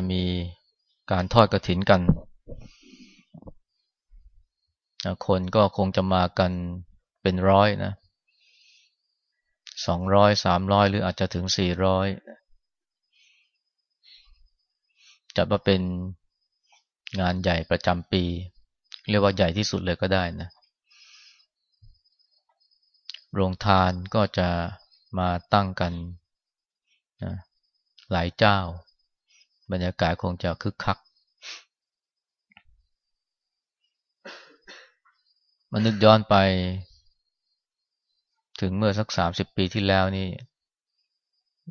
จะมีการทอดกระถินกัน คนก็คงจะมากันเป็นร้อยนะสองร้อยสามร้อยหรืออาจจะถึงสี่ร้อยจัดว่าเป็นงานใหญ่ประจำปี เรียกว่าใหญ่ที่สุดเลยก็ได้นะ โรงทานก็จะมาตั้งกันนะหลายเจ้า บรรยากาศคงจะคึกคักมันนึกย้อนไป ถึงเมื่อสักสามสิบปีที่แล้วนี่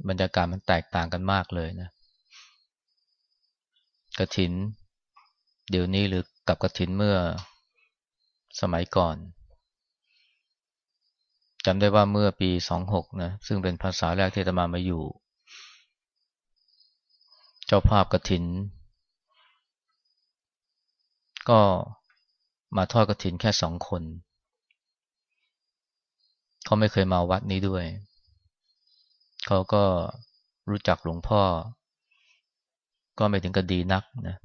บรรยากาศมันแตกต่างกันมากเลยนะกระถิน เดี๋ยวนี้หรือกับกระถินเมื่อสมัยก่อนจำได้ว่าเมื่อปีสองหกนะซึ่งเป็นภาษาแรกที่ตมามาอยู่ เจ้าภาพกระถิน ก็มาทอดกระถินแค่สองคน เขาไม่เคยมาวัดนี้ด้วย เขาก็รู้จักหลวงพ่อ ก็ไม่ถึงกระดีนักนะ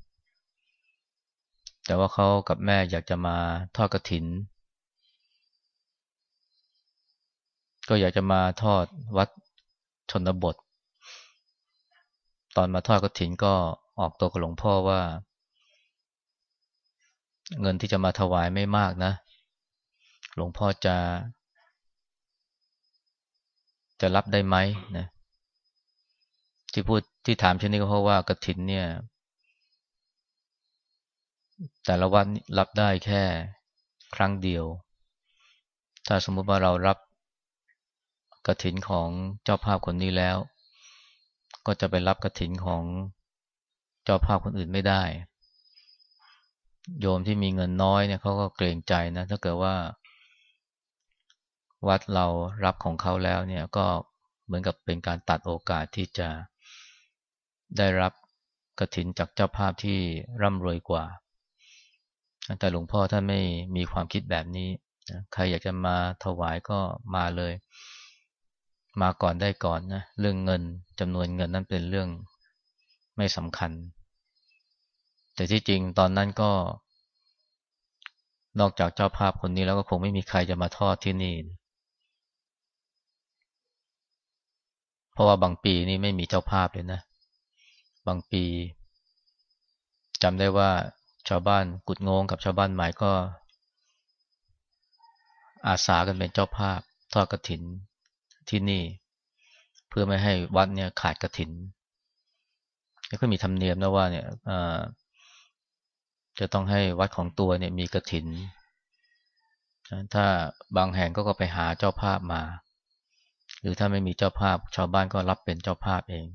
แต่ว่าเขากับแม่อยากจะมาทอดกระถิน ก็อยากจะมาทอดวัดชนบท ตอนมาทอดกระถินก็ออกตัวกับหลวงพ่อว่า เงินที่จะมาถวายไม่มากนะ หลวงพ่อจะ จะรับได้ไหมนะที่พูดที่ถามเช่นนี้ก็เพราะว่ากระถินเนี่ย แต่ละวันรับได้แค่ครั้งเดียว ถ้าสมมุติว่าเรารับกระถินของเจ้าภาพคนนี้แล้ว ก็จะไปรับกระถินของเจ้าภาพคนอื่นไม่ได้ โยมที่มีเงินน้อยเนี่ยเขาก็เกรงใจนะ ถ้าเกิดว่า วัดเรารับของเขาแล้วเนี่ยก็เหมือนกับเป็นการตัดโอกาสที่จะได้รับกระถินจากเจ้าภาพที่ร่ำรวยกว่า แต่หลวงพ่อท่านไม่มีความคิดแบบนี้ ใครอยากจะมาถวายก็มาเลย มาก่อนได้ก่อนนะเรื่องเงินจำนวนเงินนั้นเป็นเรื่องไม่สำคัญ แต่ที่จริงตอนนั้นก็ นอกจากเจ้าภาพคนนี้แล้วก็คงไม่มีใครจะมาทอดที่นี่ เพราะว่าบางปีนี่ไม่มีเจ้าภาพเลยนะ บางปีจำได้ว่าชาวบ้านกุดงงกับชาวบ้านใหม่ก็ อาสากันเป็นเจ้าภาพทอดกระถิน ที่นี่ เพื่อไม่ให้วัดเนี่ยขาดกระถินแล้วก็มีธรรมเนียมนะว่าเนี่ยจะต้องให้วัดของตัวเนี่ยมีกระถิน ถ้าบางแห่งก็ก็ไปหาเจ้าภาพมา หรือถ้าไม่มีเจ้าภาพ ชาวบ้านก็รับเป็นเจ้าภาพเอง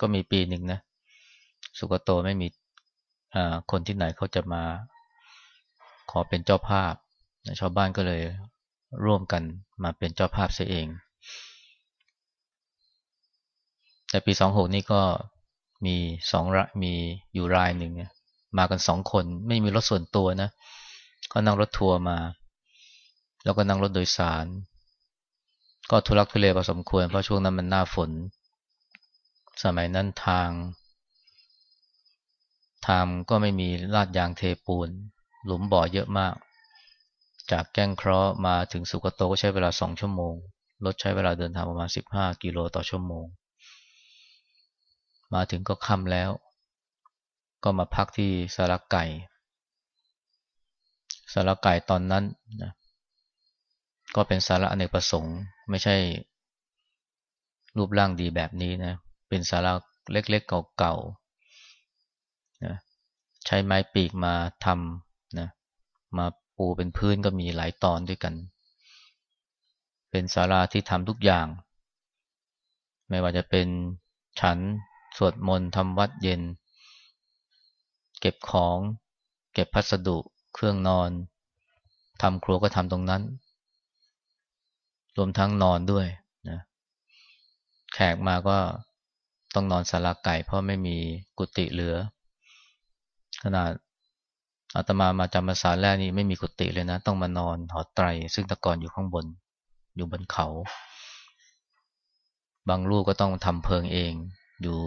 ก็มีปีหนึ่งนะ สุกโตไม่มีคนที่ไหนเขาจะมาขอเป็นเจ้าภาพ ชาวบ้านก็เลยร่วมกันมาเป็นเจ้าภาพเสียเอง แต่ปีสองหกนี่ก็มีสองมีอยู่รายหนึ่งมากันสองคน ไม่มีรถส่วนตัวนะก็นั่งรถทัวร์มา แล้วก็นั่งรถโดยสาร ก็ทุลักทุเลพอสมควร เพราะช่วงนั้นมันหน้าฝน สมัยนั้นทาง ทางก็ไม่มีลาดยางเทปูน หลุมบ่อเยอะมาก จากแก้งเคราะห์มาถึงสุกโตก็ใช้เวลาสองชั่วโมง รถใช้เวลาเดินทางประมาณสิบห้ากิโลต่อชั่วโมง มาถึงก็ค่ำแล้ว ก็มาพักที่สารไก่สารไก่ตอนนั้นนะก็เป็นสาระอเนกประสงค์ ไม่ใช่รูปร่างดีแบบนี้นะ เป็นสาระเล็กๆเก่าๆนะใช้ไม้ปีกมาทำนะมาปูเป็นพื้นก็มีหลายตอนด้วยกัน เป็นศาลาที่ทำทุกอย่าง ไม่ว่าจะเป็นฉัน สวดมนต์ทำวัดเย็น เก็บของ เก็บพัสดุ เครื่องนอนทำครัวก็ทำตรงนั้น รวมทั้งนอนด้วยนะแขกมาก็ต้องนอนสาราไก่ เพราะไม่มีกุฏิเหลือ ขนาดอาตมามาจำภาษาแรกนี่ไม่มีกุฏิเลยนะ ต้องมานอนหอไตร ซึ่งตะกอนอยู่ข้างบน อยู่บนเขา บางลูกก็ต้องทำเพิงเอง อยู่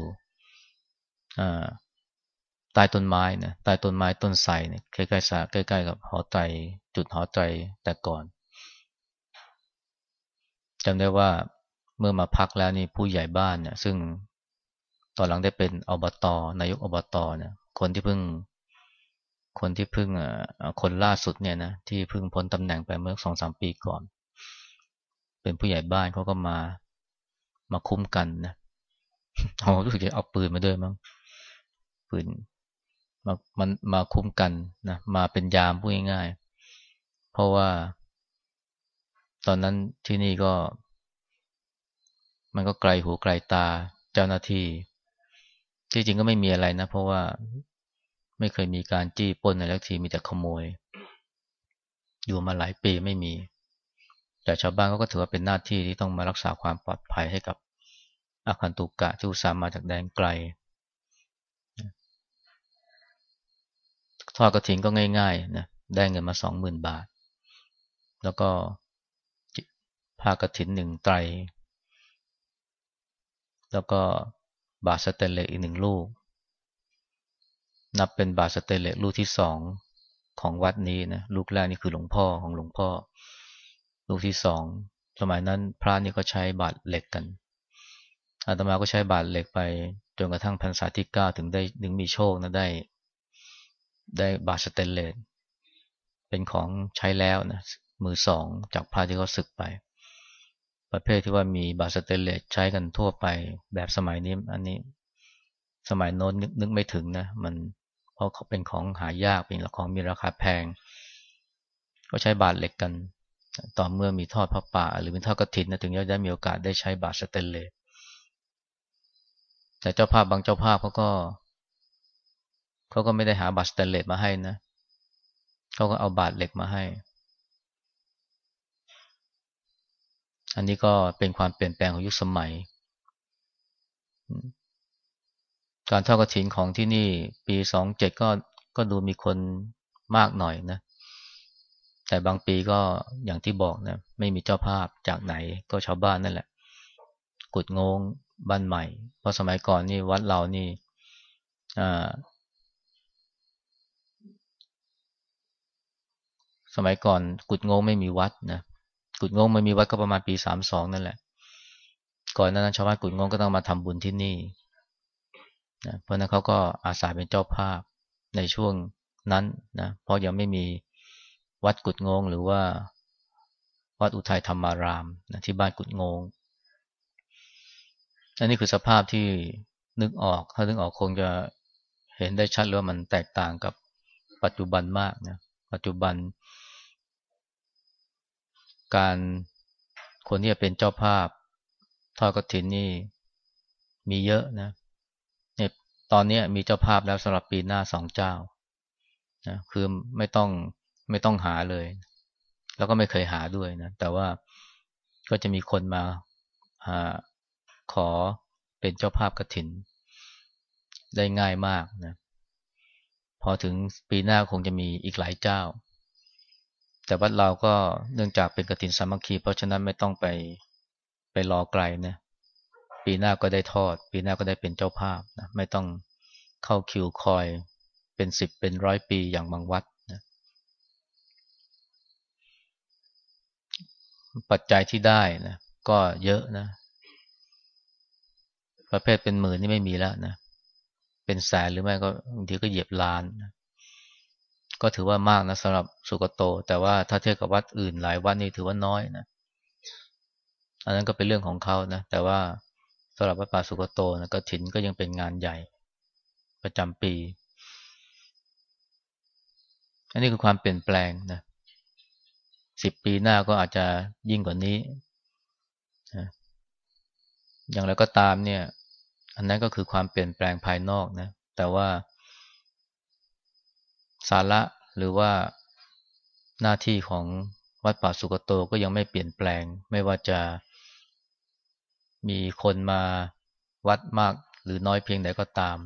ใต้ต้นไม้นะใต้ต้นไม้ต้นไทรเนี่ยใกล้ๆสาใกล้ๆกับหอไตรจุดหอไตรแต่ก่อนจำได้ว่าเมื่อมาพักแล้วนี่ผู้ใหญ่บ้านเนี่ยซึ่งตอนหลังได้เป็นอบตนายกอบตเนี่ยคนที่เพิ่ง คนที่เพิ่งคนล่าสุดเนี่ยนะที่เพิ่งพ้นตำแหน่งไปเมื่อสองสามปีก่อน เป็นผู้ใหญ่บ้านเขาก็มามาคุ้มกันนะ เขารู้สึกจะเอาปืนมาด้วยมั้งปืนมามันมาคุ้มกันนะมาเป็นยามพูดง่ายๆเพราะว่า ตอนนั้นที่นี่ก็ มันก็ไกลหูไกลตาเจ้าหน้าที่ ที่จริงก็ไม่มีอะไรนะ เพราะว่าไม่เคยมีการจี้ป้นอะไรทีมีแต่ขโมย อยู่มาหลายปีไม่มี แต่ชาวบ้านก็ถือว่าเป็นหน้าที่ที่ต้องมารักษาความปลอดภัยให้กับ อาคันตุกกะที่อุตส่าห์มาจากแดนไกล ทอดกระถิ่นก็ง่ายๆนะได้เงินมาสองหมื่นบาท แล้วก็ผ้ากระถินหนึ่งไตร แล้วก็บาตรสเตนเลสอีกหนึ่งลูก นับเป็นบาตรสเตนเลสลูกที่สองของวัดนี้นะลูกแรกนี่คือหลวงพ่อของหลวงพ่อ ลูกที่สองสมัยนั้นพระนี่ก็ใช้บาตรเหล็กกัน อาตมาก็ใช้บาตรเหล็กไปจนกระทั่งพรรษาที่เก้าถึงได้ถึงมีโชคนะได้ ได้บาตรสเตนเลสเป็นของใช้แล้วนะมือสองจากพระที่เขาสึกไป ประเภทที่ว่ามีบาตรสเตนเลสใช้กันทั่วไปแบบสมัยนี้อันนี้สมัยโน้นนึกนึกไม่ถึงนะ มันเพราะเขาเป็นของหายากเป็นของมีราคาแพง ก็ใช้บาตรเหล็กกัน ต่อเมื่อมีทอดพระป่า หรือมีทอดกระถินนะถึงจะได้มีโอกาสได้ใช้บาตรสเตนเลส แต่เจ้าภาพบางเจ้าภาพเขาก็เขาก็ไม่ได้หาบาตรสแตนเลสมาให้นะเขาก็เอาบาทเหล็กมาให้ อันนี้ก็เป็นความเปลี่ยนแปลงของยุคสมัย การทอดกระถินของที่นี่ปีสองเจ็ดก็ก็ดูมีคนมากหน่อยนะ แต่บางปีก็อย่างที่บอกนะ ไม่มีเจ้าภาพจากไหนก็ชาวบ้านนั่นแหละ กุดงง บ้านใหม่ เพราะสมัยก่อนนี่วัดเรานี่สมัยก่อนกุดงงไม่มีวัดนะกุดงงไม่มีวัดก็ประมาณปีสามสองนั่นแหละ ก่อนนั้นชาวบ้านกุดงงก็ต้องมาทำบุญที่นี่นะเพราะนั้นเขาก็อาสาเป็นเจ้าภาพในช่วงนั้นนะเพราะยังไม่มีวัดกุดงงหรือว่าวัดอุทัยธรรมารามนะที่บ้านกุดงง อันนี้คือสภาพที่นึกออก ถ้านึกออกคงจะเห็นได้ชัดเลยว่ามันแตกต่างกับปัจจุบันมากนะ ปัจจุบัน การคนที่จะเป็นเจ้าภาพทอดกระถินนี่มีเยอะนะเนี่ยตอนนี้มีเจ้าภาพแล้วสำหรับปีหน้าสองเจ้านะคือไม่ต้องไม่ต้องหาเลย แล้วก็ไม่เคยหาด้วยนะ แต่ว่าก็จะมีคนมาหา ขอเป็นเจ้าภาพกระถิน ได้ง่ายมากนะพอถึงปีหน้าคงจะมีอีกหลายเจ้า แต่วัดเราก็เนื่องจากเป็นกฐินสามัคคี เพราะฉะนั้นไม่ต้องไปไปรอไกลนะปีหน้าก็ได้ทอด ปีหน้าก็ได้เป็นเจ้าภาพนะไม่ต้องเข้าคิวคอยเป็นสิบเป็นร้อยปีอย่างบางวัดนะปัจจัยที่ได้นะก็เยอะนะ ประเภทเป็นหมื่นนี่ไม่มีแล้วนะเป็นแสนหรือไม่ก็บางทีก็เหยียบล้านนะก็ถือว่ามากนะสำหรับสุกโต แต่ว่าถ้าเทียบกับวัดอื่นหลายวัดนี่ถือว่าน้อยนะอันนั้นก็เป็นเรื่องของเขานะแต่ว่าสำหรับวัดป่าสุกโตนะก็ถินก็ยังเป็นงานใหญ่ประจำปี อันนี้คือความเปลี่ยนแปลงนะสิบปีหน้าก็อาจจะยิ่งกว่านี้นะอย่างไรก็ตามเนี่ย อันนั้นก็คือความเปลี่ยนแปลงภายนอกนะ แต่ว่า สาระหรือว่าหน้าที่ของวัดป่าสุกโตก็ยังไม่เปลี่ยนแปลง ไม่ว่าจะมีคนมาวัดมากหรือน้อยเพียงใดก็ตาม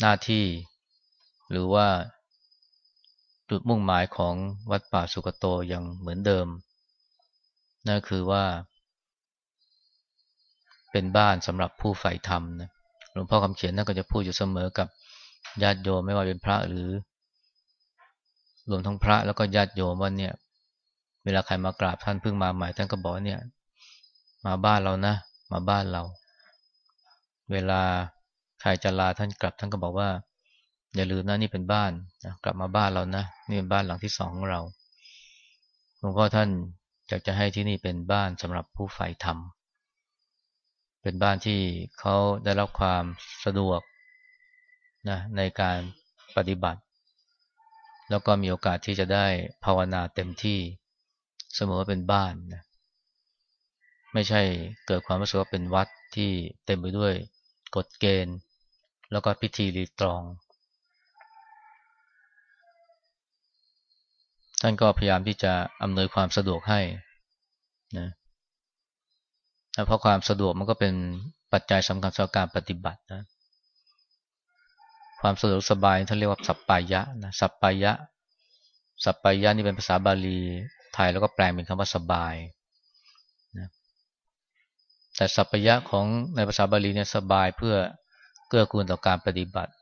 หน้าที่หรือว่าจุดมุ่งหมายของวัดป่าสุกโตยังเหมือนเดิม นั่นคือว่า เป็นบ้านสำหรับผู้ใฝ่ธรรมนะหลวงพ่อคำเขียนนั่นก็จะพูดอยู่เสมอกับญาติโยมไม่ว่าเป็นพระหรือ รวมทั้งพระแล้วก็ญาติโยมว่าเนี่ย เวลาใครมากราบท่านเพิ่งมาใหม่ท่านก็บอกเนี่ย มาบ้านเรานะ มาบ้านเรา เวลาใครจะลาท่านกลับท่านก็บอกว่า อย่าลืมนะนี่เป็นบ้านกลับมาบ้านเรานะนี่เป็นบ้านหลังที่สองของเราหลวงพ่อท่านอยากจะให้ที่นี่เป็นบ้านสำหรับผู้ใฝ่ธรรม เป็นบ้านที่เขาได้รับความสะดวกนะในการปฏิบัติ แล้วก็มีโอกาสที่จะได้ภาวนาเต็มที่เสมอว่าเป็นบ้านนะไม่ใช่เกิดความรู้สึกว่าเป็นวัดที่เต็มไปด้วยกฎเกณฑ์ แล้วก็พิธีรีตรอง ท่านก็พยายามที่จะอำนวยความสะดวกให้นะเเพราะความสะดวกมันก็เป็นปัจจัยสำคัญสำหรับการปฏิบัตินะความสะดวกสบายท่านเรียกว่าสัปปายะนะสัปปายะ สัปปายะนี่เป็นภาษาบาลีไทยแล้วก็แปลงเป็นคำว่าสบายนะแต่สัพยะของในภาษาบาลีเนี่ยสบายเพื่อเกื้อกูลต่อการปฏิบัติ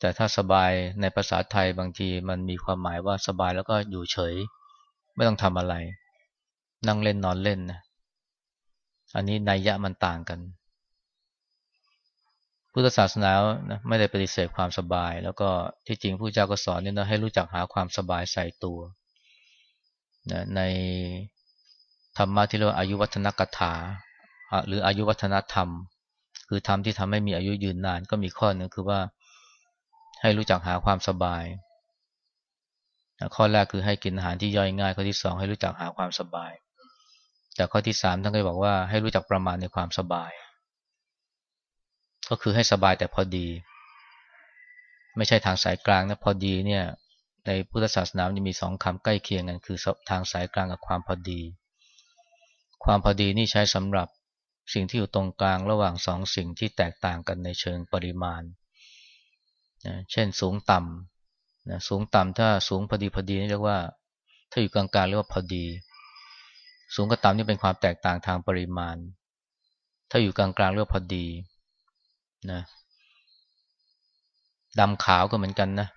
แต่ถ้าสบายในภาษาไทยบางทีมันมีความหมายว่าสบายแล้วก็อยู่เฉย ไม่ต้องทำอะไร นั่งเล่นนอนเล่นนะ อันนี้นัยยะมันต่างกัน พุทธศาสนาไม่ได้ปฏิเสธความสบาย แล้วก็ที่จริงผู้เจ้าก็สอนเนี่ยนะให้รู้จักหาความสบายใส่ตัวนะในธรรมะที่เรียกว่าอายุวัฒนกถา หรืออายุวัฒนธรรม คือธรรมที่ทำให้มีอายุยืนนานก็มีข้อหนึ่งคือว่าให้รู้จักหาความสบาย ข้อแรกคือให้กินอาหารที่ย่อยง่าย ข้อที่สองให้รู้จักหาความสบาย แต่ข้อที่สามท่านก็บอกว่าให้รู้จักประมาณในความสบาย ก็คือให้สบายแต่พอดี ไม่ใช่ทางสายกลางนะพอดีเนี่ย ในพุทธศาสนาจะมีสองคำใกล้เคียงกันคือทางสายกลางกับความพอดี ความพอดีนี่ใช้สำหรับสิ่งที่อยู่ตรงกลางระหว่างสองสิ่งที่แตกต่างกันในเชิงปริมาณนะเช่นสูงต่ำนะสูงต่ำถ้าสูงพอดีพอดีนี่เรียกว่า ถ้าอยู่กลางๆเรียกว่าพอดี สูงกับต่ำนี่เป็นความแตกต่างทางปริมาณ ถ้าอยู่กลางๆเรียกว่าพอดีนะดำขาวก็เหมือนกันนะ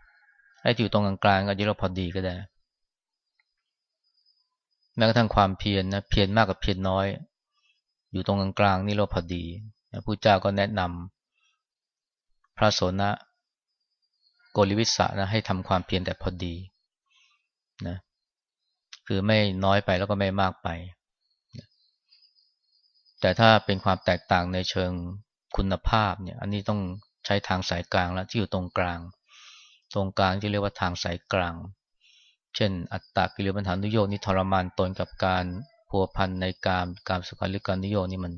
ไอ้ที่อยู่ตรงกลางๆก็เรียกว่าพอดีก็ได้แม้กระทั่งความเพียรนนะเพียรมากกับเพียรน้อย อยู่ตรงกลางๆนี่เราพอดีพระพุทธเจ้าก็แนะนำพระโสนะโกริวิสะนะให้ทำความเพียรแต่พอดีนะ คือไม่น้อยไปแล้วก็ไม่มากไป แต่ถ้าเป็นความแตกต่างในเชิงคุณภาพเนี่ย อันนี้ต้องใช้ทางสายกลางแล้วที่อยู่ตรงกลาง ตรงกลางที่เรียกว่าทางสายกลาง เช่น อัตตากิเลสปัญหานุโยคนี่ทรมานตนกับการพัวพันในการการสุขาริการนิยมนี่มัน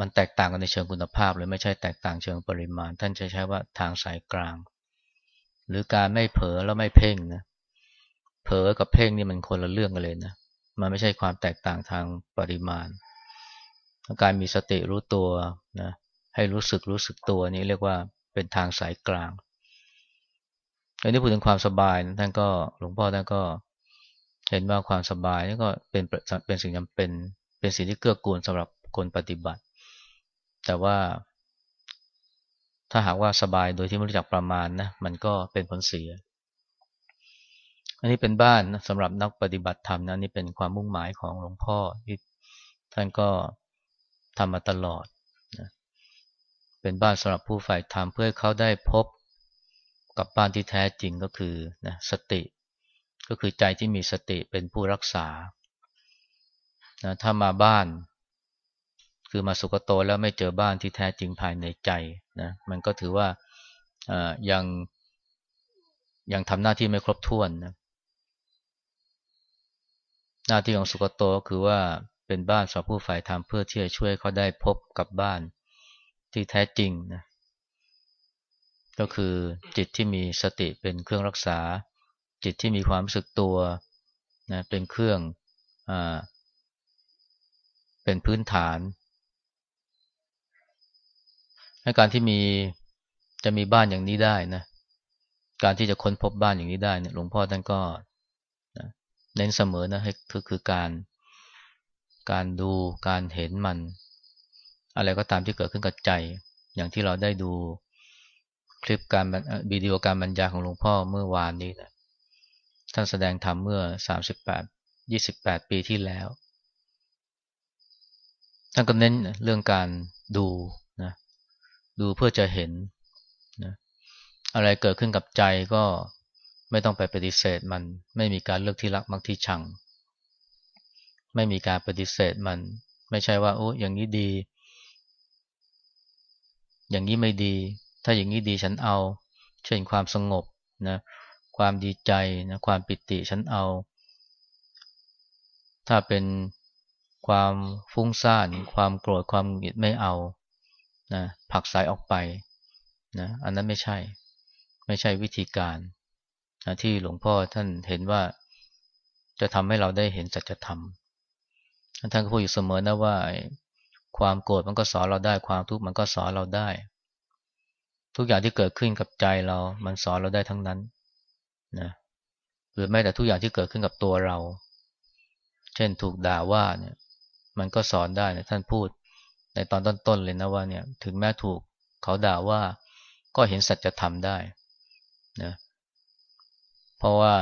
มันแตกต่างกันในเชิงคุณภาพเลยไม่ใช่แตกต่างเชิงปริมาณ ท่านใช้ใช้ว่าทางสายกลาง หรือการไม่เผลอแล้วไม่เพ่งนะ เผลอกับเพ่งนี่มันคนละเรื่องกันเลยนะ มันไม่ใช่ความแตกต่างทางปริมาณ การมีสติรู้ตัวนะให้รู้สึกรู้สึกตัวนี้เรียกว่าเป็นทางสายกลางอันนี้พูดถึงความสบายนะท่านก็หลวงพ่อท่านก็เห็นว่าความสบายนี่ก็เป็นเป็นสิ่งจำเป็นเป็นสิ่งที่เกื้อกูลสำหรับคนปฏิบัติ แต่ว่า ถ้าหากว่าสบายโดยที่ไม่รู้จักประมาณนะมันก็เป็นผลเสีย อันนี้เป็นบ้านนะสำหรับนักปฏิบัติธรรมนะนี่เป็นความมุ่งหมายของหลวงพ่อที่ท่านก็ทำมาตลอดนะเป็นบ้านสำหรับผู้ฝ่ายธรรมเพื่อให้เขาได้พบกับบ้านที่แท้จริงก็คือนะสติ ก็คือใจที่มีสติเป็นผู้รักษานะถ้ามาบ้าน คือมาสุกโตแล้วไม่เจอบ้านที่แท้จริงภายในใจนะมันก็ถือว่ายังยังทำหน้าที่ไม่ครบถ้วนนะ หน้าที่ของสุกโตก็คือว่าเป็นบ้านสำหรับผู้ฝ่ายธรรมเพื่อที่จะช่วยเขาได้พบกับบ้านที่แท้จริงนะก็คือจิตที่มีสติเป็นเครื่องรักษา จิตที่มีความรู้สึกตัวนะเป็นเครื่องอเป็นพื้นฐานให้การที่มีจะมีบ้านอย่างนี้ได้นะการที่จะค้นพบบ้านอย่างนี้ได้เนี่ยหลวงพ่อท่านก็ เน้นเสมอนะให้คือคือการ การดูการเห็นมัน อะไรก็ตามที่เกิดขึ้นกับใจ อย่างที่เราได้ดูคลิปการวิดีโอการบรรยายของหลวงพ่อเมื่อวานนี้นะท่านแสดงธรรมเมื่อ 38 28 ปีที่แล้ว ท่านก็เน้นเรื่องการดูนะดูเพื่อจะเห็นนะอะไรเกิดขึ้นกับใจก็ ไม่ต้องไปปฏิเสธมัน ไม่มีการเลือกที่รักมักที่ชัง ไม่มีการปฏิเสธมัน ไม่ใช่ว่าโอ้อย่างนี้ดี อย่างนี้ไม่ดี ถ้าอย่างนี้ดีฉันเอา เช่นความสงบนะความดีใจนะความปิติฉันเอา ถ้าเป็นความฟุ้งซ่าน ความโกรธความหงุดหงิดไม่เอานะผักสายออกไปนะอันนั้นไม่ใช่ ไม่ใช่วิธีการ ที่หลวงพ่อท่านเห็นว่าจะทำให้เราได้เห็นสัจธรรมท่านก็พูดอยู่เสมอนะว่า ความโกรธมันก็สอนเราได้ ความทุกข์มันก็สอนเราได้ ทุกอย่างที่เกิดขึ้นกับใจเรา มันสอนเราได้ทั้งนั้นนะหรือแม้แต่ทุกอย่างที่เกิดขึ้นกับตัวเรา เช่นถูกด่าว่าเนี่ย มันก็สอนได้นะท่านพูด ในตอนต้นๆเลยนะว่าเนี่ย ถึงแม้ถูกเขาด่าว่าก็เห็นสัจธรรมได้นะเพราะว่า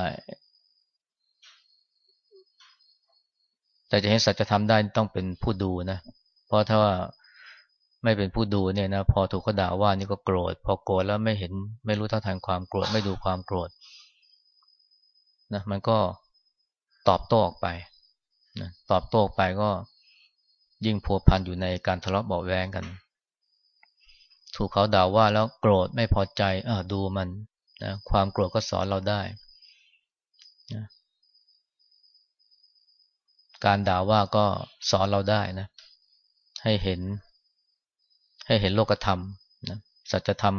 แต่จะเห็นสัจธรรมได้ต้องเป็นผู้ดูนะ เพราะถ้าว่าไม่เป็นผู้ดูเนี่ยนะพอถูกเขาด่าว่านี่ก็โกรธ พอโกรธแล้วไม่เห็นไม่รู้เท่าทันความโกรธไม่ดูความโกรธนะมันก็ตอบโต้ออกไปนะตอบโต้ออกไปก็ยิ่งพัวพันอยู่ในการทะเลาะเบาแวงกัน ถูกเขาด่าว่าแล้วโกรธไม่พอใจเออดูมันนะความโกรธก็สอนเราได้ นะการด่าว่าก็สอนเราได้นะ ให้เห็น ให้เห็นโลกธรรมนะสัจธรรม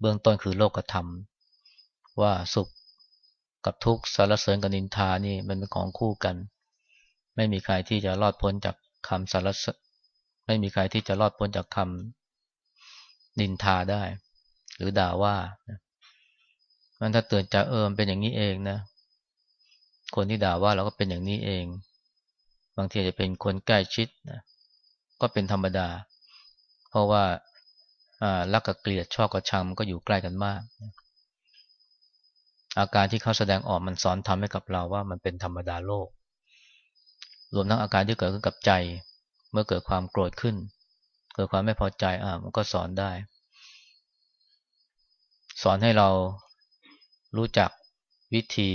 เบื้องต้นคือโลกธรรม ว่าสุขกับทุกข์สารเสริญกับนินทานี่มันเป็นของคู่กัน ไม่มีใครที่จะรอดพ้นจากคำสารเสไม่มีใครที่จะรอดพ้นจากคำนินทาได้ หรือด่าว่ามันถ้าเตือนใจเออมเป็นอย่างนี้เองนะ คนที่ด่าว่าเราก็เป็นอย่างนี้เอง บางทีจะเป็นคนใกล้ชิดนะก็เป็นธรรมดา เพราะว่ารักกับเกลียดชอบกับชังมันก็อยู่ใกล้กันมาก อาการที่เขาแสดงออกมันสอนทำให้กับเราว่ามันเป็นธรรมดาโลก รวมทั้งอาการที่เกิดขึ้นกับใจ เมื่อเกิดความโกรธขึ้น เกิดความไม่พอใจอ่ามันก็สอนได้ สอนให้เรารู้จักวิธี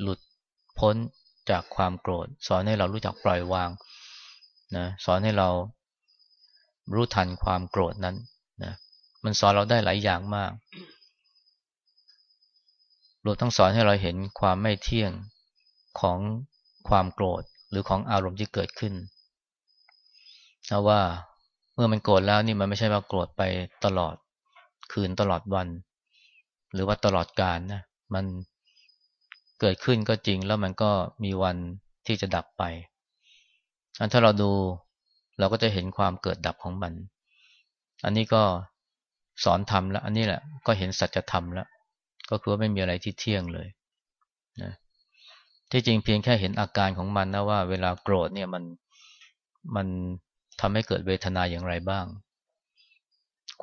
หลุด พ้นจากความโกรธ สอนให้เรารู้จักปล่อยวางนะสอนให้เรารู้ทันความโกรธนั้นนะมันสอนเราได้หลายอย่างมากรวมทั้งสอนให้เราเห็นความไม่เที่ยงของความโกรธหรือของอารมณ์ที่เกิดขึ้นนะว่าเมื่อมันโกรธแล้วนี่มันไม่ใช่ว่าโกรธไปตลอดคืนตลอดวัน หรือว่าตลอดกาลนะมัน เกิดขึ้นก็จริงแล้วมันก็มีวันที่จะดับไปอันถ้าเราดูเราก็จะเห็นความเกิดดับของมัน อันนี้ก็สอนธรรมแล้ว อันนี้แหละก็เห็นสัจธรรมแล้ว ก็คือว่าไม่มีอะไรที่เที่ยงเลยนะที่จริงเพียงแค่เห็นอาการของมันนะว่าเวลาโกรธเนี่ยมันมันทำให้เกิดเวทนาอย่างไรบ้าง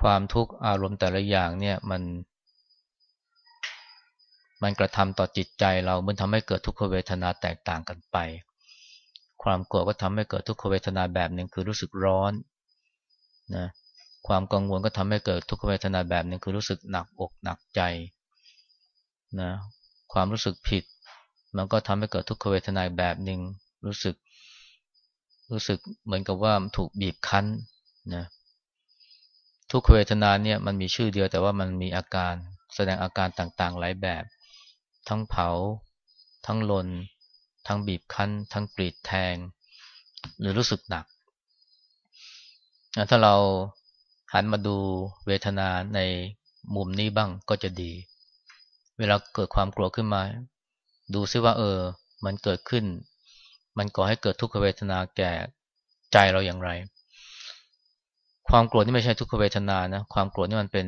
ความทุกข์อารมณ์แต่ละอย่างเนี่ยมัน มันกระทำต่อจิตใจเรามันทำให้เกิดทุกขเวทนาแตกต่างกันไป ความโกรธก็ทำให้เกิดทุกขเวทนาแบบหนึ่งคือรู้สึกร้อนนะความกังวลก็ทำให้เกิดทุกขเวทนาแบบหนึ่งคือรู้สึกหนักอกหนักใจนะความรู้สึกผิด มันก็ทำให้เกิดทุกขเวทนาแบบหนึ่งรู้สึก รู้สึกเหมือนกับว่าถูกบีบคั้นนะทุกขเวทนาเนี่ยมันมีชื่อเดียวแต่ว่ามันมีอาการแสดงอาการต่างๆหลายแบบ ทั้งเผา ทั้งลน ทั้งบีบคั้น ทั้งกรีดแทง หรือรู้สึกหนัก ถ้าเราหันมาดูเวทนาในมุมนี้บ้างก็จะดี เวลาเกิดความกลัวขึ้นมา ดูซิว่า เออ มันเกิดขึ้น มันก่อให้เกิดทุกขเวทนาแก่ใจเราอย่างไร ความโกรธนี่ไม่ใช่ทุกขเวทนานะ ความโกรธนี่มันเป็น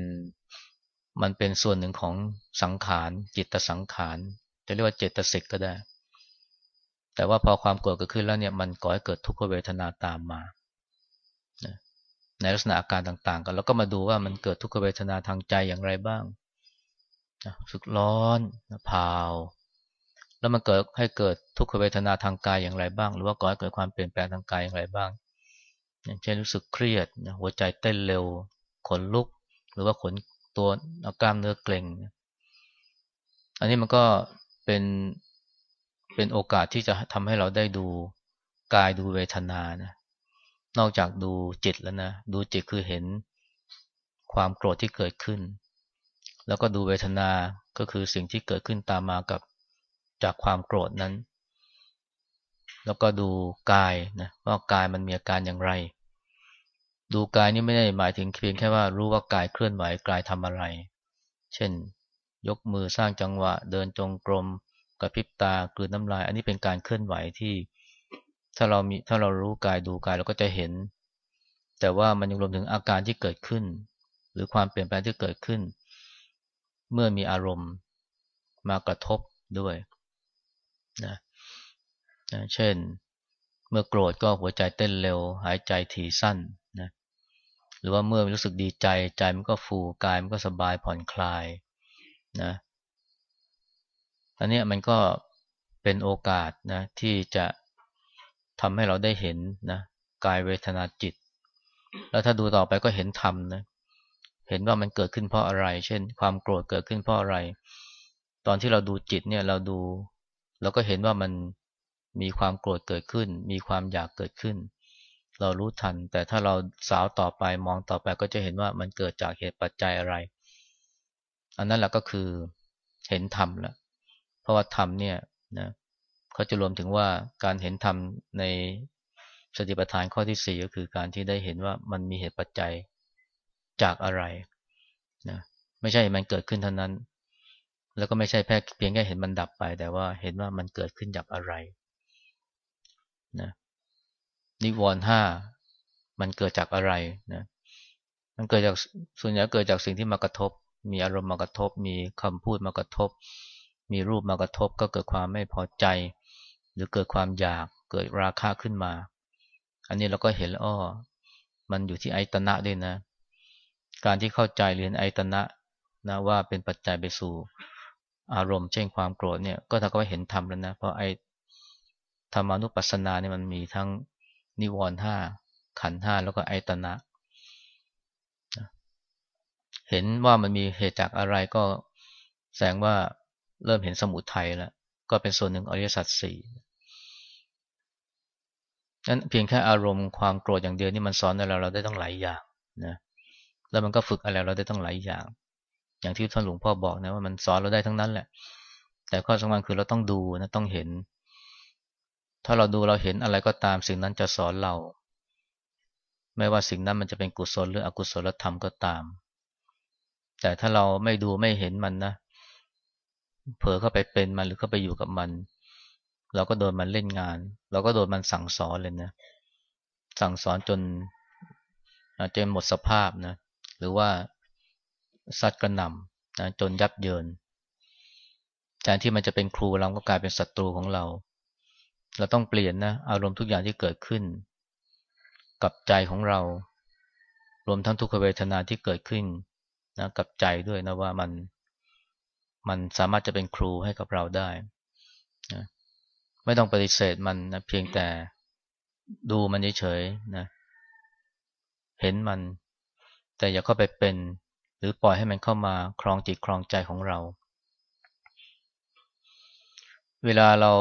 มันเป็นส่วนหนึ่งของสังขาร จิตสังขาร จะเรียกว่าเจตสิกก็ได้ แต่ว่าพอความโกรธเกิดขึ้นแล้วเนี่ยมันก่อให้เกิดทุกขเวทนาตามมา ในลักษณะอาการต่างๆ กันแล้วก็มาดูว่ามันเกิดทุกขเวทนาทางใจอย่างไรบ้างสึกร้อนผาว แล้วมันเกิดให้เกิดทุกขเวทนาทางกายอย่างไรบ้าง หรือว่าก่อให้เกิดความเปลี่ยนแปลงทางกายอย่างไรบ้าง อย่างเช่นรู้สึกเครียดหัวใจเต้นเร็ว ขนลุก หรือว่าขน ตัวกล้ามเนื้อเกร็ง อันนี้มันก็เป็นเป็นโอกาสที่จะทำให้เราได้ดูกายดูเวทนานะ นอกจากดูจิตแล้วนะ ดูจิตคือเห็นความโกรธที่เกิดขึ้น แล้วก็ดูเวทนาก็คือสิ่งที่เกิดขึ้นตามมากับจากความโกรธนั้น แล้วก็ดูกายนะว่ากายมันมีอาการอย่างไร ดูกายนี่ไม่ได้หมายถึงเพียงแค่ว่ารู้ว่ากายเคลื่อนไหวกายทำอะไร เช่น ยกมือสร้างจังหวะ เดินจงกรมกระพริบตากลืนน้ำลาย อันนี้เป็นการเคลื่อนไหวที่ ถ้าเรามีถ้าเรารู้กายดูกายเราก็จะเห็น แต่ว่ามันยังรวมถึงอาการที่เกิดขึ้น หรือความเปลี่ยนแปลงที่เกิดขึ้น เมื่อมีอารมณ์มากระทบด้วยนะนะเช่น เมื่อโกรธก็หัวใจเต้นเร็ว หายใจถี่สั้น รือว่าเมื่อรู้สึกดีใจใจมันก็ฟูกายมันก็สบายผ่อนคลายนะอันนี้มันก็เป็นโอกาสนะที่จะทำให้เราได้เห็นนะกายเวทนาจิต แล้วถ้าดูต่อไปก็เห็นธรรมนะเห็นว่ามันเกิดขึ้นเพราะอะไร เช่น ความโกรธเกิดขึ้นเพราะอะไร ตอนที่เราดูจิตเนี่ยเราดู เราก็เห็นว่ามันมีความโกรธเกิดขึ้น มีความอยากเกิดขึ้น เรารู้ทัน แต่ถ้าเราสาวต่อไปมองต่อไปก็จะเห็นว่ามันเกิดจากเหตุปัจจัยอะไร อันนั้นแหละก็คือเห็นธรรมแล้วเพราะว่าธรรมเนี่ยนะเขาจะรวมถึงว่าการเห็นธรรมในสติปัฏฐานข้อที่สี่ก็คือการที่ได้เห็นว่ามันมีเหตุปัจจัยจากอะไรนะไม่ใช่มันเกิดขึ้นเท่านั้น แล้วก็ไม่ใช่แค่เพียงแค่เห็นมันดับไป แต่ว่าเห็นว่ามันเกิดขึ้นจากอะไรนะ นิวรณ์ห้ามันเกิดจากอะไรนะมันเกิดจากส่วนใหญ่เกิดจากสิ่งที่มากระทบ มีอารมณ์มากระทบ มีคำพูดมากระทบ มีรูปมากระทบ ก็เกิดความไม่พอใจ หรือเกิดความอยากเกิดราคะขึ้นมา อันนี้เราก็เห็นอ้อมันอยู่ที่ไอตนะด้วยนะ การที่เข้าใจเรียนไอตนะนะว่าเป็นปัจจัยไปสู่อารมณ์เช่นความโกรธเนี่ยก็ถ้าก็เห็นธรรมแล้วนะเพราะไอธรรมานุปัสสนาเนี่ยมันมีทั้ง นิวรณ์ห้าขันห้าแล้วก็ไอตนะ เห็นว่ามันมีเหตุจากอะไรก็แสดงว่าเริ่มเห็นสมุทัยแล้ว ก็เป็นส่วนหนึ่งอริยสัจสี่นั้นเพียงแค่อารมณ์ความโกรธอย่างเดียวนี่มันสอนอะไรเราได้ต้องหลายอย่างนะแล้วมันก็ฝึกอะไรเราได้ต้องหลายอย่าง อย่างที่ท่านหลวงพ่อบอกนะว่ามันสอนเราได้ทั้งนั้นแหละ แต่ข้อสำคัญคือเราต้องดูนะต้องเห็น ถ้าเราดูเราเห็นอะไรก็ตามสิ่งนั้นจะสอนเรา ไม่ว่าสิ่งนั้นมันจะเป็นกุศลหรืออกุศลธรรมก็ตาม แต่ถ้าเราไม่ดูไม่เห็นมันนะ เผลอเข้าไปเป็นมันหรือเข้าไปอยู่กับมัน เราก็โดนมันเล่นงาน เราก็โดนมันสั่งสอนเลยนะ สั่งสอนจนจนหมดสภาพนะ หรือว่าซัดกระหน่ำนะจนยับเยินแทนที่มันจะเป็นครูเราก็กลายเป็นศัตรูของเรา เราต้องเปลี่ยนนะอารมณ์ทุกอย่างที่เกิดขึ้น กับใจของเรา รวมทั้งทุกขเวทนาที่เกิดขึ้นนะกับใจด้วยนะว่ามันมันสามารถจะเป็นครูให้กับเราได้นะไม่ต้องปฏิเสธมันนะเพียงแต่ดูมันเฉยๆนะเห็นมัน แต่อย่าเข้าไปเป็น หรือปล่อยให้มันเข้ามาครองจิตครองใจของเรา เวลาเรา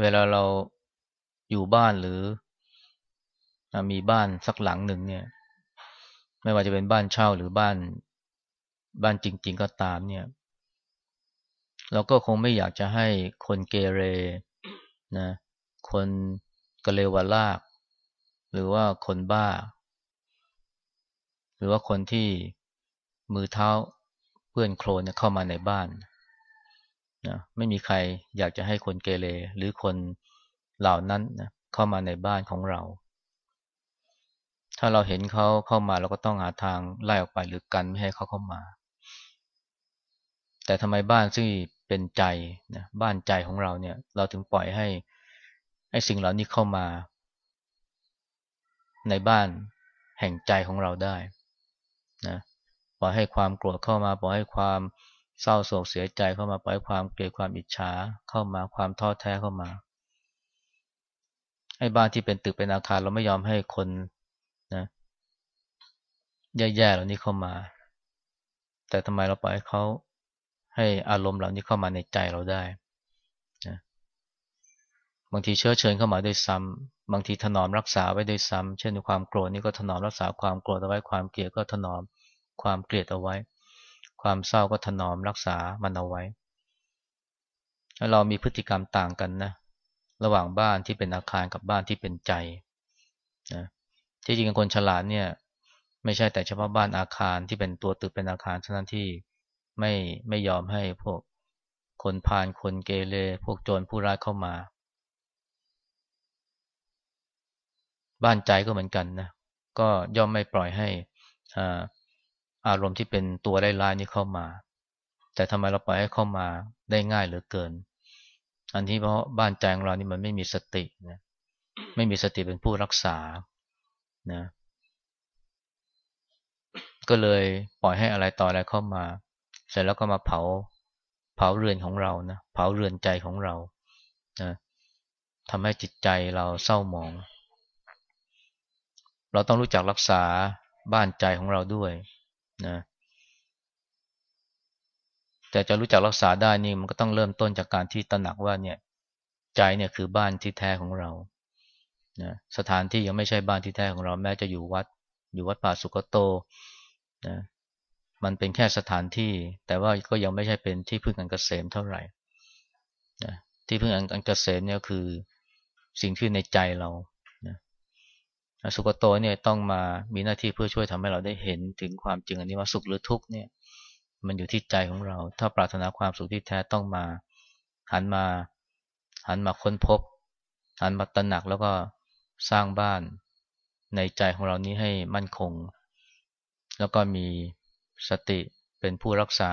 เวลาเราอยู่บ้านหรือมีบ้านสักหลังหนึ่งเนี่ย ไม่ว่าจะเป็นบ้านเช่าหรือบ้านบ้านจริง ๆ ก็ตามเนี่ย เราก็คงไม่อยากจะให้คนเกเรนะ คนกะเลวลาก หรือว่าคนบ้า หรือว่าคนที่มือเท้าเปื้อนโคลนเข้ามาในบ้าน นะไม่มีใครอยากจะให้คนเกเรหรือคนเหล่านั้นนะเข้ามาในบ้านของเรา ถ้าเราเห็นเขาเข้ามาเราก็ต้องหาทางไล่ออกไปหรือกันไม่ให้เขาเข้ามา แต่ทำไมบ้านซึ่งเป็นใจนะบ้านใจของเราเนี่ย เราถึงปล่อยให้ให้สิ่งเหล่านี้เข้ามา ในบ้านแห่งใจของเราได้นะปล่อยให้ความโกรธเข้ามา ปล่อยให้ความ เศร้าโศกเสียใจเข้ามาปล่อยความเกลียดความอิจฉาเข้ามาความท้อแท้เข้ามาไอ้บ้านที่เป็นตึกเป็นอาคารเราไม่ยอมให้คนนะแย่ๆเหล่านี้เข้ามา แต่ทำไมเราปล่อยให้เขาให้อารมณ์เหล่านี้เข้ามาในใจเราได้นะบางทีเชื้อเชิญเข้ามาด้วยซ้ำบางทีถนอมรักษาไว้ด้วยซ้ำเช่นความโกรธนี่ก็ถนอมรักษาความโกรธเอาไว้ความเกลียดก็ถนอมความเกลียดเอาไว้ ความเศร้าก็ถนอมรักษามันเอาไว้ เรามีพฤติกรรมต่างกันนะ ระหว่างบ้านที่เป็นอาคารกับบ้านที่เป็นใจนะที่จริงคนฉลาดเนี่ย ไม่ใช่แต่เฉพาะบ้านอาคารที่เป็นตัวตึกเป็นอาคารเท่านั้นที่ไม่ไม่ยอมให้พวกคนพาลคนเกเรพวกโจรผู้ร้ายเข้ามา บ้านใจก็เหมือนกันนะก็ย่อมไม่ปล่อยให้อ่า อารมณ์ที่เป็นตัวได้ร้ายนี้เข้ามา แต่ทำไมเราปล่อยให้เข้ามาได้ง่ายเหลือเกิน อันที่เพราะบ้านใจของเรานี่มันไม่มีสตินะไม่มีสติเป็นผู้รักษานะก็เลยปล่อยให้อะไรต่ออะไรเข้ามา เสร็จแล้วก็มาเผาเผาเรือนของเรานะเผาเรือนใจของเรานะทำให้จิตใจเราเศร้าหมอง เราต้องรู้จักรักษาบ้านใจของเราด้วย นะแต่จะรู้จักรักษาได้นี่มันก็ต้องเริ่มต้นจากการที่ตระหนักว่าเนี่ยใจเนี่ยคือบ้านที่แท้ของเรานะสถานที่ยังไม่ใช่บ้านที่แท้ของเราแม้จะอยู่วัด อยู่วัดป่าสุกโตนะมันเป็นแค่สถานที่ แต่ว่าก็ยังไม่ใช่เป็นที่พึ่งอันกเกษมเท่าไหร่นะที่พึ่งอันกเกษมเนี่ยคือสิ่งที่ในใจเรา สุกโตเนี่ยต้องมามีหน้าที่เพื่อช่วยทำให้เราได้เห็นถึงความจริงอันนี้ว่าสุขหรือทุกข์เนี่ยมันอยู่ที่ใจของเรา ถ้าปรารถนาความสุขที่แท้ต้องมา หันมา หันมาค้นพบ หันมาตระหนักแล้วก็สร้างบ้านในใจของเรานี้ให้มั่นคง แล้วก็มีสติเป็นผู้รักษา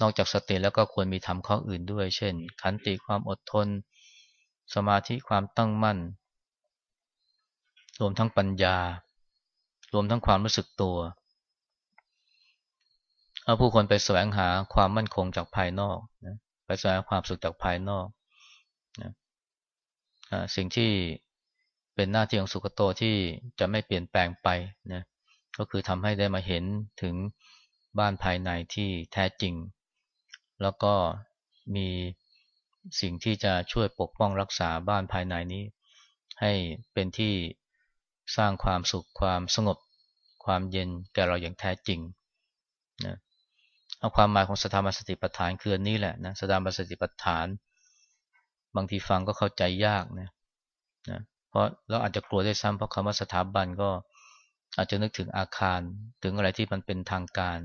นอกจากสติแล้วก็ควรมีธรรมข้ออื่นด้วย เช่น ขันติความอดทน สมาธิความตั้งมั่น รวมทั้งปัญญา รวมทั้งความรู้สึกตัวเอาผู้คนไปแสวงหาความมั่นคงจากภายนอกนะไปแสวงความสุขจากภายนอกนะสิ่งที่เป็นหน้าที่ของสุขโตที่จะไม่เปลี่ยนแปลงไปนะก็คือทำให้ได้มาเห็นถึงบ้านภายในที่แท้จริง แล้วก็มีสิ่งที่จะช่วยปกป้องรักษาบ้านภายในนี้ ให้เป็นที่ สร้างความสุขความสงบ ความเย็นแก่เราอย่างแท้จริงนะเอาความหมายของสถาบันสติปัฏฐานคืออันนี้แหละนะสถาบันสติปัฏฐาน บางทีฟังก็เข้าใจยากนะนะเพราะเราอาจจะกลัวได้ซ้ำเพราะคำว่าสถาบันก็อาจจะนึกถึงอาคารถึงอะไรที่มันเป็นทางการ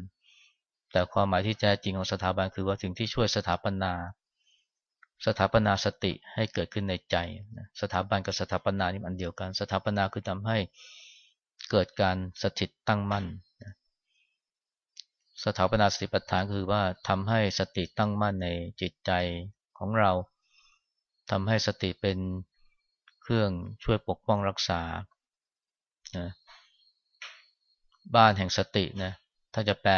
แต่ความหมายที่แท้จริงของสถาบันคือว่าสิ่งที่ช่วยสถาปนา สถาปนาสติให้เกิดขึ้นในใจ สถาบันกับสถาปนานี่มันเดียวกัน สถาปนาคือทำให้เกิดการสถิตตั้งมั่น สถาปนาสติปัฏฐานคือว่าทำให้สติตั้งมั่นในจิตใจของเราทำให้สติเป็นเครื่องช่วยปกป้องรักษา บ้านแห่งสตินะ ถ้าจะแปล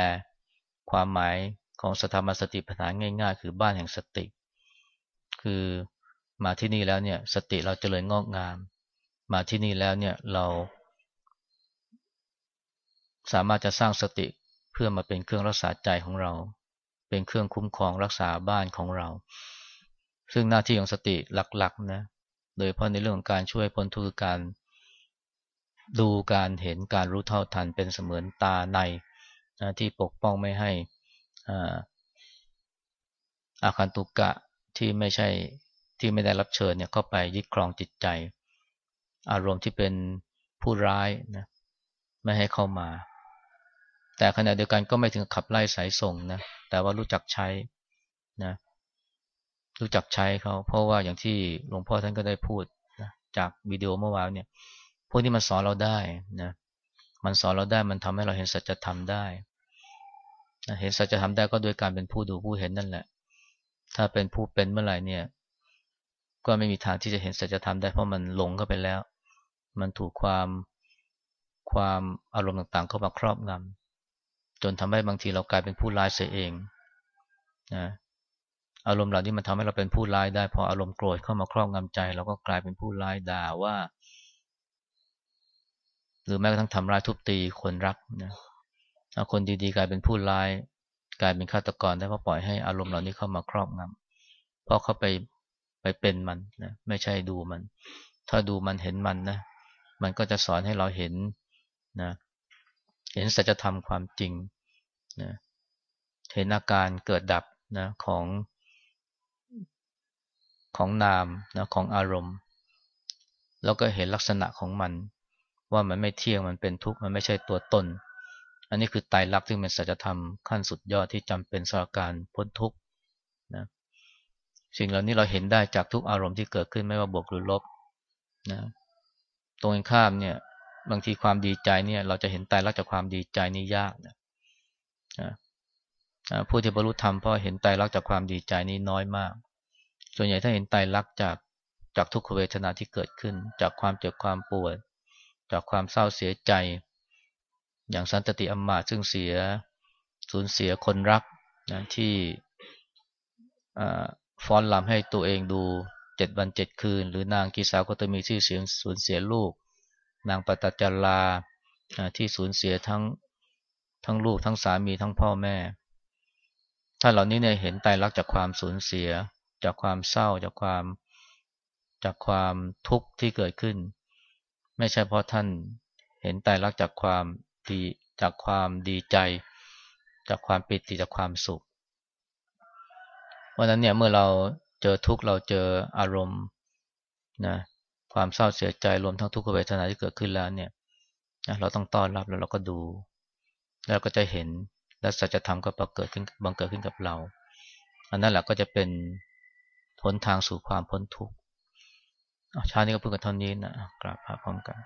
ความหมายของสถาบันสติปัฏฐานง่าย ๆ คือบ้านแห่งสติ คือมาที่นี่แล้วเนี่ย สติเราจเจริญงอกงาม มาที่นี่แล้วเนี่ยเราสามารถจะสร้างสติเพื่อมาเป็นเครื่องรักษาใจของเรา เป็นเครื่องคุ้มครองรักษาบ้านของเรา ซึ่งหน้าที่ของสติหลักๆนะ โดยเพราะในเรื่องของการช่วยพ้นทุกข์การดูการเห็นการรู้เท่าทันเป็นเสมือนตาในนะที่ปกป้องไม่ให้อาคันตุกกะ ที่ไม่ใช่ที่ไม่ได้รับเชิญเนี่ยเข้าไปยึดครองจิตใจ อารมณ์ที่เป็นผู้ร้ายนะไม่ให้เข้ามา แต่ขณะเดียวกันก็ไม่ถึงขับไล่สายส่งนะแต่ว่ารู้จักใช้นะรู้จักใช้เขาเพราะว่าอย่างที่หลวงพ่อท่านก็ได้พูดนะจากวิดีโอเมื่อวานเนี่ยพวกนี้มันสอนเราได้นะมันสอนเราได้มันทำให้เราเห็นสัจธรรมได้นะเห็นสัจธรรมได้ก็โดยการเป็นผู้ดูผู้เห็นนั่นแหละ ถ้าเป็นผู้เป็นเมื่อไหร่เนี่ย ก็ไม่มีทางที่จะเห็นสัจธรรมได้เพราะมันหลงเข้าไปแล้ว มันถูกความความอารมณ์ต่างๆ เข้ามาครอบงำจนทำให้บางทีเรากลายเป็นผู้ร้ายเสียเองนะอารมณ์เหล่านี้มันทำให้เราเป็นผู้ร้ายได้พออารมณ์โกรธเข้ามาครอบงำใจ เราก็กลายเป็นผู้ร้ายด่าว่า หรือแม้กระทั่งทำร้ายทุบตีคนรักนะคนดีๆ กลายเป็นผู้ร้าย กลายเป็นฆาตกรได้เพราะปล่อยให้อารมณ์เหล่านี้เข้ามาครอบงำเพราะเขาไปไปเป็นมันนะไม่ใช่ดูมัน ถ้าดูมันเห็นมันนะ มันก็จะสอนให้เราเห็นนะเห็นสัจธรรมความจริงนะเห็นอาการเกิดดับนะของของนามนะของอารมณ์ แล้วก็เห็นลักษณะของมัน ว่ามันไม่เที่ยงมันเป็นทุกข์มันไม่ใช่ตัวตน อันนี้คือไตรลักษณ์ซึ่งเป็นสัจธรรมขั้นสุดยอดที่จำเป็นสำหรับการพ้นทุกข์นะสิ่งเหล่านี้เราเห็นได้จากทุกอารมณ์ที่เกิดขึ้นไม่ว่าบวกหรือลบนะตรงข้ามเนี่ยบางทีความดีใจเนี่ยเราจะเห็นไตรลักษณ์จากความดีใจนี่ยากนะผู้ที่บรรลุธรรมเพราะเห็นไตรลักษณ์จากความดีใจนี่น้อยมาก ส่วนใหญ่ถ้าเห็นไตรลักษณ์จากจากทุกขเวทนาที่เกิดขึ้น จากความเจ็บความปวด จากความเศร้าเสียใจ อย่างสันตติอัมมาซึ่งเสียสูญเสียคนรักนะที่ฟ้อนลำให้ตัวเองดูเจ็ดวันเจ็ดคืน หรือนางกีสาวก็ตมีชื่อเสียงสูญเสียลูก นางปตจาราที่สูญเสียทั้งทั้งลูกทั้งสามีทั้งพ่อแม่ ถ้าเหล่านี้เนี่ยเห็นไตรักจากความสูญเสีย จากความเศร้าจากความจากความทุกข์ที่เกิดขึ้น ไม่ใช่เพราะท่านเห็นไตรักจากความ ดีจากความดีใจ จากความปิติจากความสุขวันนั้นเนี่ยเมื่อเราเจอทุกข์เราเจออารมณ์นะความเศร้าเสียใจรวมทั้งทุกขเวทนาที่เกิดขึ้นแล้วเนี่ยเราต้องต้อนรับแล้วเราก็ดู แล้วก็จะเห็นและสัจธรรมก็ปรากฏขึ้นบังเกิดขึ้นกับเราอันนั้นแหละก็จะเป็นหนทางสู่ความพ้นทุกข์ชาตินี้ก็เพิ่งกันเท่านี้นะกราบพระพร้อมกัน